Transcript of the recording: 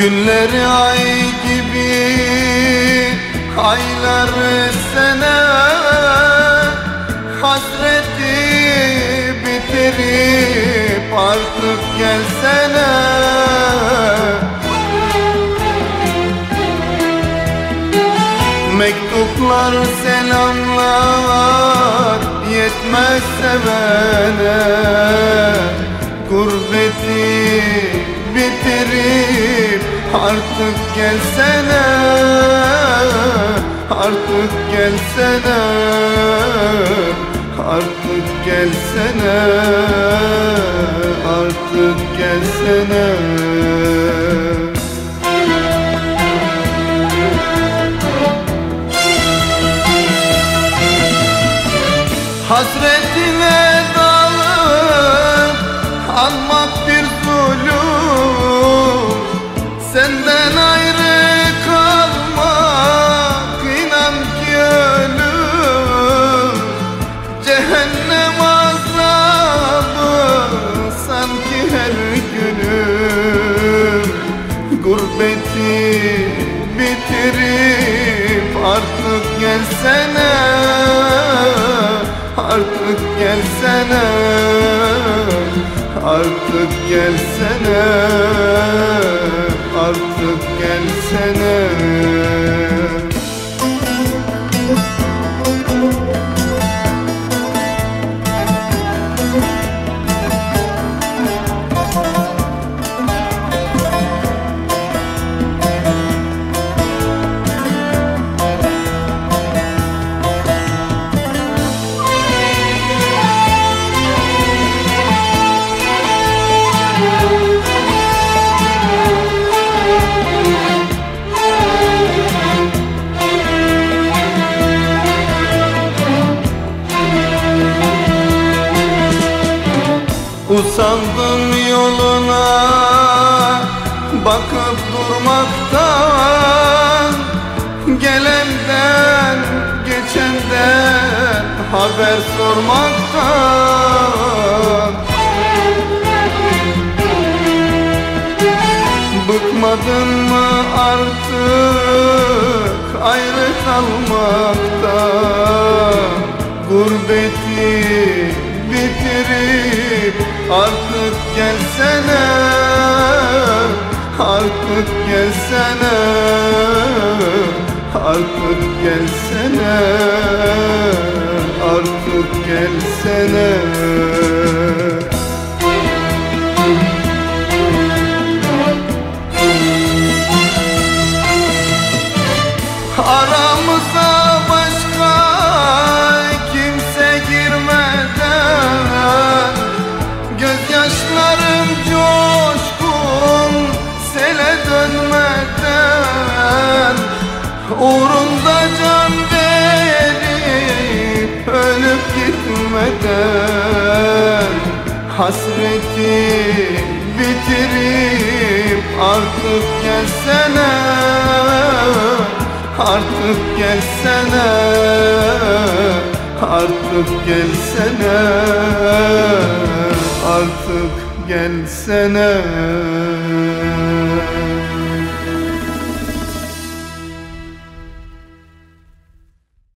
Günleri ay gibi Ayları sene Mektuplar selamlar Yetmez sevene. Gurbeti bitirip Artık gelsene Artık gelsene Artık gelsene Artık gelsene Hasretine dalıp Anmak bir zulüm. Senden ayrı kalmak inan ki ölüm. Cehennem azabı sanki her günüm. Gurbeti bitirip artık gelsene Artık gelsene Artık gelsene Artık gelsene Usandım yoluna bakıp durmaktan Gelenden geçenden haber sormaktan. Bıkmadın mı artık ayrı kalmaktan? Gurbeti artık gelsene Artık gelsene Artık gelsene Artık gelsene Hasreti bitirip artık gelsene Artık gelsene Artık gelsene Artık gelsene